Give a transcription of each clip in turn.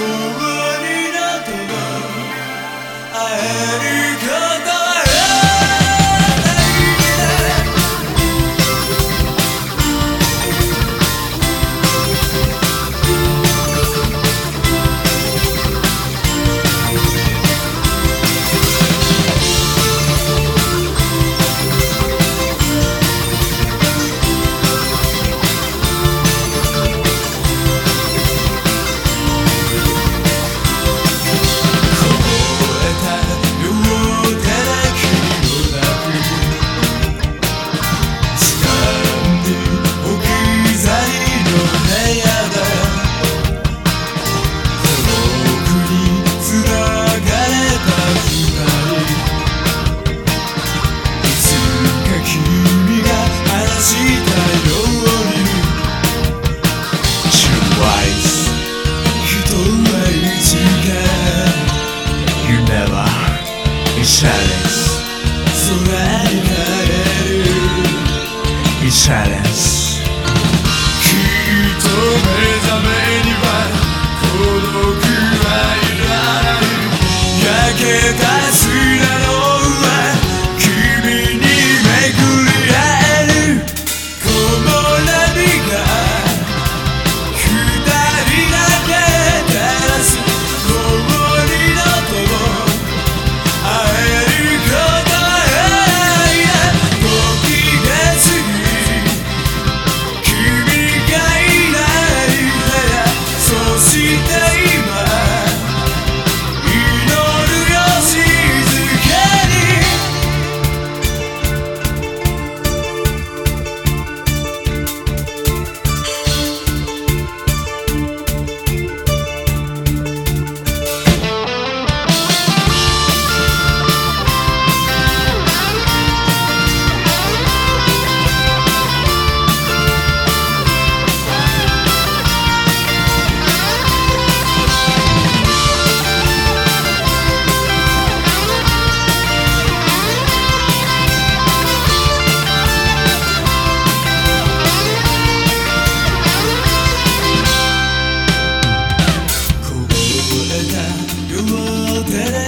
I in a I Challenge.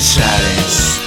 Pizarres.